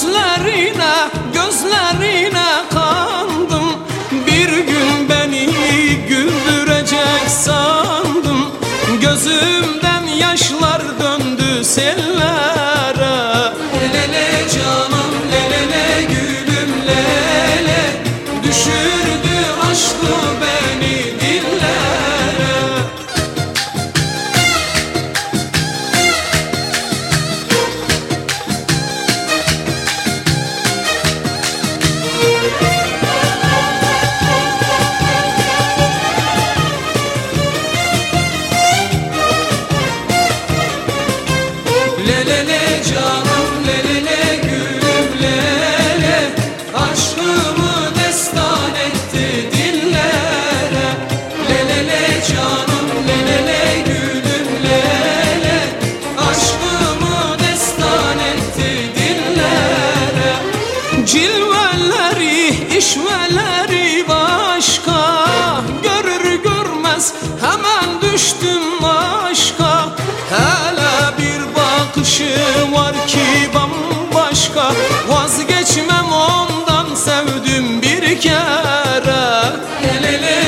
Gözlerine, gözlerine kandım. Bir gün beni güldürecek sandım. Gözümden yaşlar döndü sellere. Lelece le le le yaşı var ki bambaşka. Vazgeçmem ondan sevdim bir kere. Hele